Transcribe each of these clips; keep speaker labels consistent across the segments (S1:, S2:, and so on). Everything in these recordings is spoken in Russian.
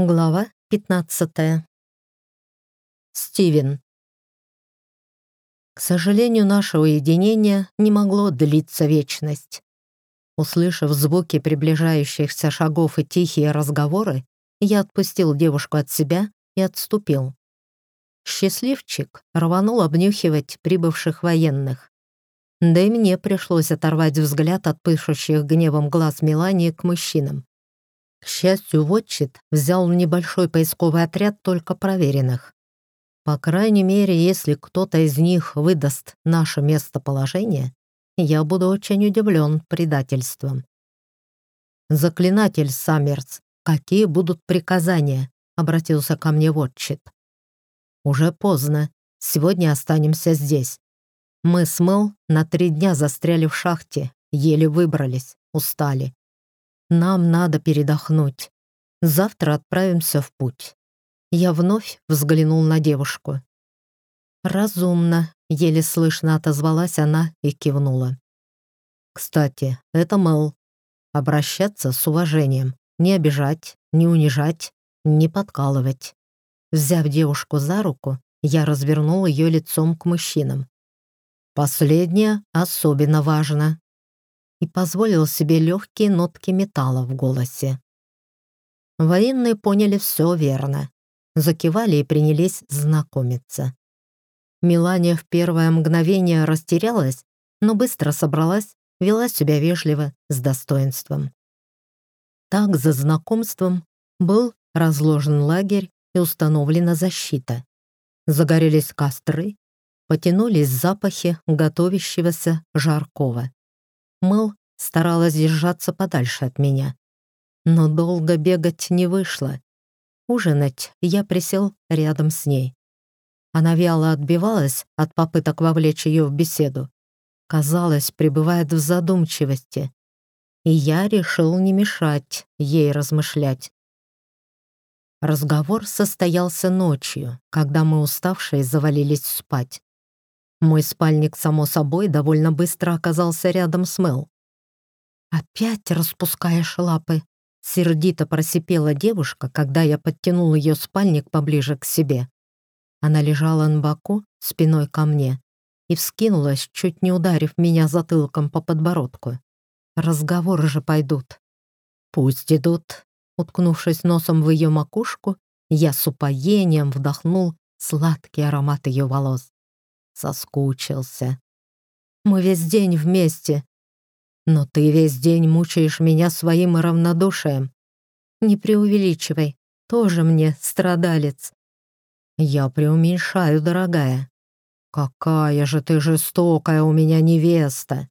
S1: Глава 15. Стивен. К сожалению, наше уединение не могло длиться вечность. Услышав звуки приближающихся шагов и тихие разговоры, я отпустил девушку от себя и отступил. Счастливчик рванул обнюхивать прибывших военных. Да и мне пришлось оторвать взгляд от пышущих гневом глаз Мелании к мужчинам. К счастью, Вотчит взял небольшой поисковый отряд только проверенных. По крайней мере, если кто-то из них выдаст наше местоположение, я буду очень удивлен предательством. «Заклинатель Саммерс, какие будут приказания?» — обратился ко мне Вотчит. «Уже поздно. Сегодня останемся здесь. Мы с Мэл на три дня застряли в шахте, еле выбрались, устали. Нам надо передохнуть. Завтра отправимся в путь. Я вновь взглянул на девушку. «Разумно», — еле слышно отозвалась она и кивнула. «Кстати, это Мэл. Обращаться с уважением, не обижать, не унижать, не подкалывать». Взяв девушку за руку, я развернул ее лицом к мужчинам. Последнее особенно важно и позволил себе легкие нотки металла в голосе. Военные поняли все верно, закивали и принялись знакомиться. Милания в первое мгновение растерялась, но быстро собралась, вела себя вежливо, с достоинством. Так за знакомством был разложен лагерь и установлена защита. Загорелись костры, потянулись запахи готовящегося жаркого. Мэл старалась держаться подальше от меня. Но долго бегать не вышло. Ужинать я присел рядом с ней. Она вяло отбивалась от попыток вовлечь ее в беседу. Казалось, пребывает в задумчивости. И я решил не мешать ей размышлять. Разговор состоялся ночью, когда мы уставшие завалились спать. Мой спальник, само собой, довольно быстро оказался рядом с Мел. «Опять распускаешь лапы?» — сердито просипела девушка, когда я подтянул ее спальник поближе к себе. Она лежала на боку, спиной ко мне, и вскинулась, чуть не ударив меня затылком по подбородку. «Разговоры же пойдут». «Пусть идут», — уткнувшись носом в ее макушку, я с упоением вдохнул сладкий аромат ее волос соскучился. Мы весь день вместе. Но ты весь день мучаешь меня своим равнодушием. Не преувеличивай, тоже мне страдалец. Я преуменьшаю, дорогая. Какая же ты жестокая у меня невеста.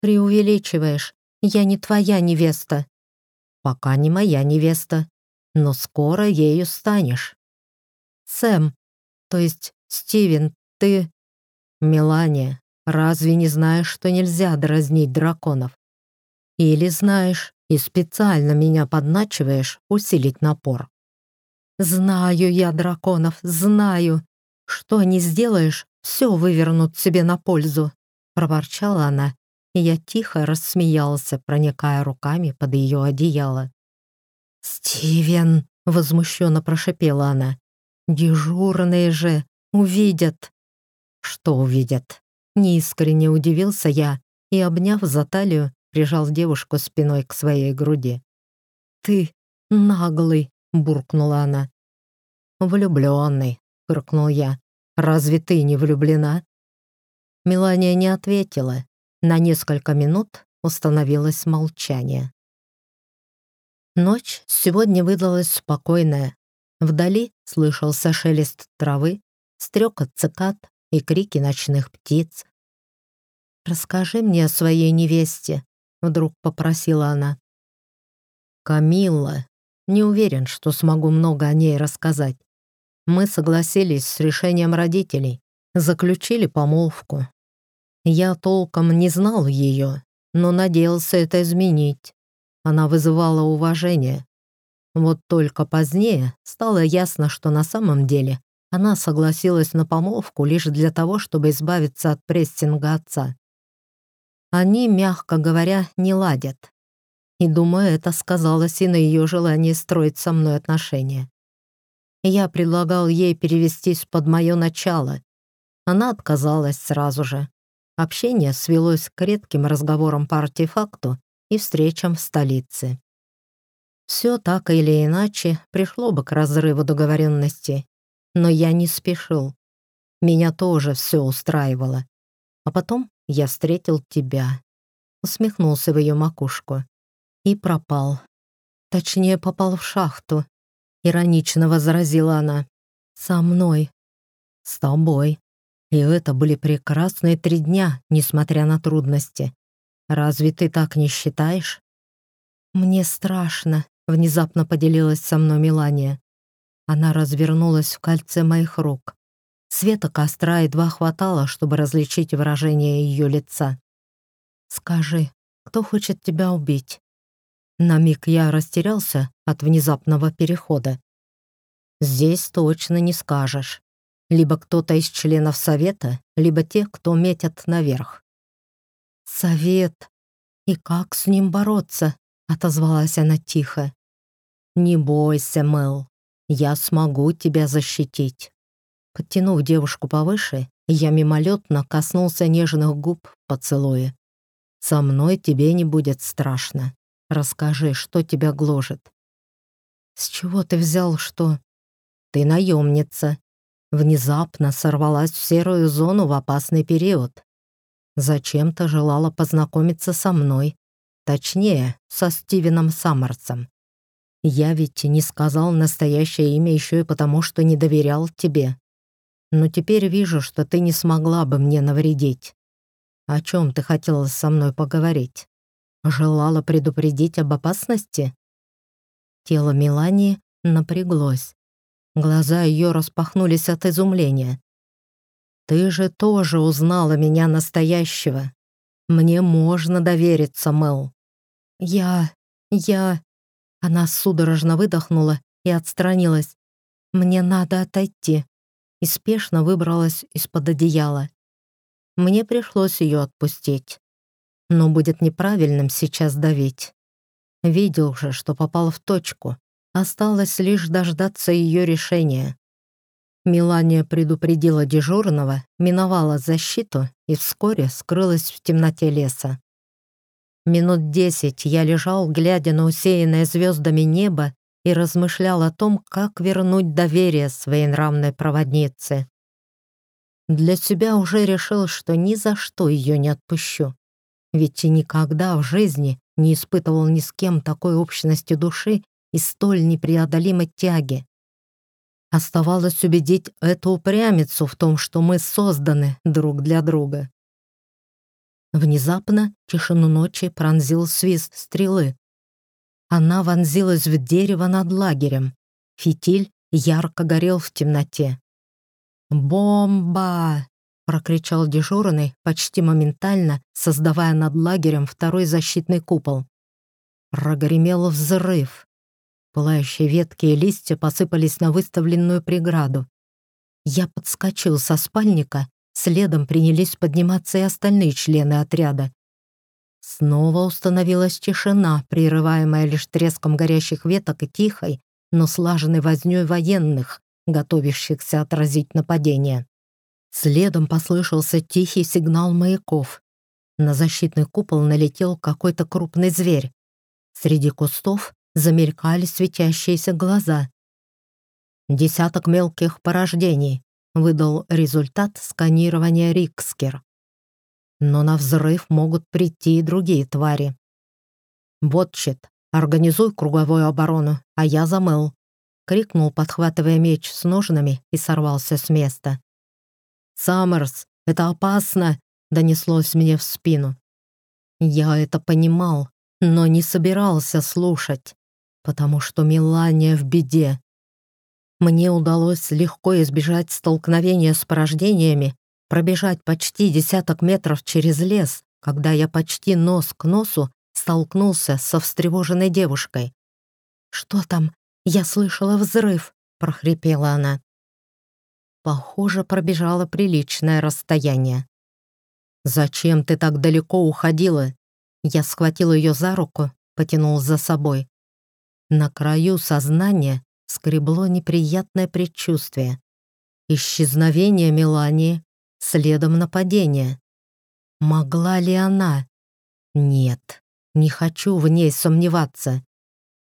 S1: Преувеличиваешь, я не твоя невеста. Пока не моя невеста, но скоро ею станешь. Сэм, то есть Стивен, ты... «Мелания, разве не знаешь, что нельзя дразнить драконов? Или знаешь и специально меня подначиваешь усилить напор?» «Знаю я драконов, знаю. Что не сделаешь, все вывернут себе на пользу», — проворчала она, и я тихо рассмеялся, проникая руками под ее одеяло. «Стивен!» — возмущенно прошипела она. «Дежурные же увидят!» Что увидят? Неискренне удивился я и, обняв за талию, прижал девушку спиной к своей груди. «Ты наглый!» — буркнула она. «Влюбленный!» — фыркнул я. «Разве ты не влюблена?» Мелания не ответила. На несколько минут установилось молчание. Ночь сегодня выдалась спокойная. Вдали слышался шелест травы, стрекот цикад, и крики ночных птиц. «Расскажи мне о своей невесте», — вдруг попросила она. «Камилла. Не уверен, что смогу много о ней рассказать. Мы согласились с решением родителей, заключили помолвку. Я толком не знал ее, но надеялся это изменить. Она вызывала уважение. Вот только позднее стало ясно, что на самом деле она согласилась на помолвку лишь для того, чтобы избавиться от прессинга отца. Они, мягко говоря, не ладят. и думаю, это сказалось и на ее желании строить со мной отношения. Я предлагал ей перевестись под мое начало. Она отказалась сразу же. Общение свелось к редким разговорам по артефакту и встречам в столице. Все так или иначе пришло бы к разрыву договоренности, но я не спешил. Меня тоже все устраивало. А потом я встретил тебя. Усмехнулся в ее макушку. И пропал. Точнее, попал в шахту. Иронично возразила она. Со мной. С тобой. И это были прекрасные три дня, несмотря на трудности. Разве ты так не считаешь? Мне страшно, внезапно поделилась со мной Мелания. Она развернулась в кольце моих рук. Света костра едва хватало, чтобы различить выражение ее лица. «Скажи, кто хочет тебя убить?» На миг я растерялся от внезапного перехода. «Здесь точно не скажешь. Либо кто-то из членов совета, либо те, кто метят наверх». «Совет! И как с ним бороться?» — отозвалась она тихо. «Не бойся, Мэл, я смогу тебя защитить». Подтянув девушку повыше, я мимолетно коснулся нежных губ поцелуя. «Со мной тебе не будет страшно. Расскажи, что тебя гложет». «С чего ты взял, что...» «Ты наемница. Внезапно сорвалась в серую зону в опасный период. Зачем-то желала познакомиться со мной. Точнее, со Стивеном Саммерсом. Я ведь не сказал настоящее имя еще и потому, что не доверял тебе. Но теперь вижу, что ты не смогла бы мне навредить. О чем ты хотела со мной поговорить? Желала предупредить об опасности? Тело Мелании напряглось. Глаза ее распахнулись от изумления. «Ты же тоже узнала меня настоящего. Мне можно довериться, Мэл». «Я... я...» Она судорожно выдохнула и отстранилась. «Мне надо отойти», и спешно выбралась из-под одеяла. Мне пришлось ее отпустить. Но будет неправильным сейчас давить. Видел же, что попал в точку. Осталось лишь дождаться ее решения. Милания предупредила дежурного, миновала защиту и вскоре скрылась в темноте леса. Минут десять я лежал, глядя на усеянное звездами небо и размышлял о том, как вернуть доверие своей нравной проводнице. Для себя уже решил, что ни за что ее не отпущу. Ведь и никогда в жизни не испытывал ни с кем такой общности души и столь непреодолимой тяги. Оставалось убедить эту упрямицу в том, что мы созданы друг для друга. Внезапно тишину ночи пронзил свист стрелы. Она вонзилась в дерево над лагерем. Фитиль ярко горел в темноте. «Бомба!» — прокричал дежурный почти моментально, создавая над лагерем второй защитный купол. Прогремел взрыв. Пылающие ветки и листья посыпались на выставленную преграду. Я подскочил со спальника Следом принялись подниматься и остальные члены отряда. Снова установилась тишина, прерываемая лишь треском горящих веток и тихой, но слаженной вознёй военных, готовящихся отразить нападение. Следом послышался тихий сигнал маяков. На защитный купол налетел какой-то крупный зверь. Среди кустов замелькали светящиеся глаза. Десяток мелких порождений, выдал результат сканирования Рикскер. Но на взрыв могут прийти и другие твари. «Ботчет, организуй круговую оборону, а я замыл», — крикнул, подхватывая меч с ножнами и сорвался с места. «Саммерс, это опасно!» — донеслось мне в спину. Я это понимал, но не собирался слушать, потому что Милания в беде. Мне удалось легко избежать столкновения с порождениями, пробежать почти десяток метров через лес, когда я почти нос к носу столкнулся со встревоженной девушкой. «Что там? Я слышала взрыв!» — прохрипела она. Похоже, пробежала приличное расстояние. «Зачем ты так далеко уходила?» Я схватил ее за руку, потянул за собой. На краю сознания скребло неприятное предчувствие. Исчезновение Мелании, следом нападение. Могла ли она? Нет, не хочу в ней сомневаться.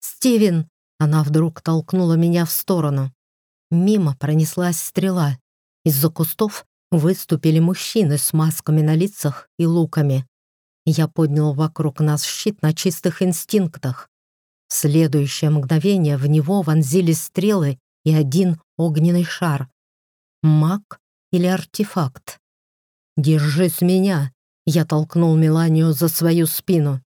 S1: «Стивен!» Она вдруг толкнула меня в сторону. Мимо пронеслась стрела. Из-за кустов выступили мужчины с масками на лицах и луками. Я поднял вокруг нас щит на чистых инстинктах. В следующее мгновение в него вонзились стрелы и один огненный шар. Маг или артефакт? «Держись меня!» Я толкнул Меланию за свою спину.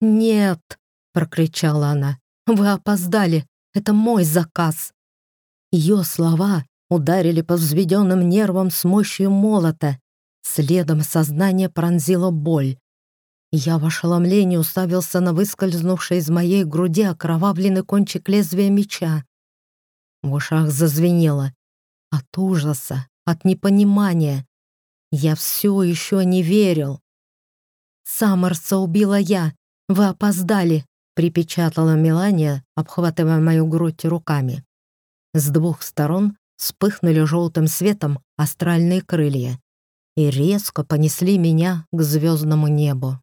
S1: «Нет!» — прокричала она. «Вы опоздали! Это мой заказ!» Ее слова ударили по взведенным нервам с мощью молота. Следом сознание пронзило боль. Я в ошеломлении уставился на выскользнувший из моей груди окровавленный кончик лезвия меча. В ушах зазвенело. От ужаса, от непонимания. Я все еще не верил. «Саммерса убила я. Вы опоздали», — припечатала Мелания, обхватывая мою грудь руками. С двух сторон вспыхнули желтым светом астральные крылья и резко понесли меня к звездному небу.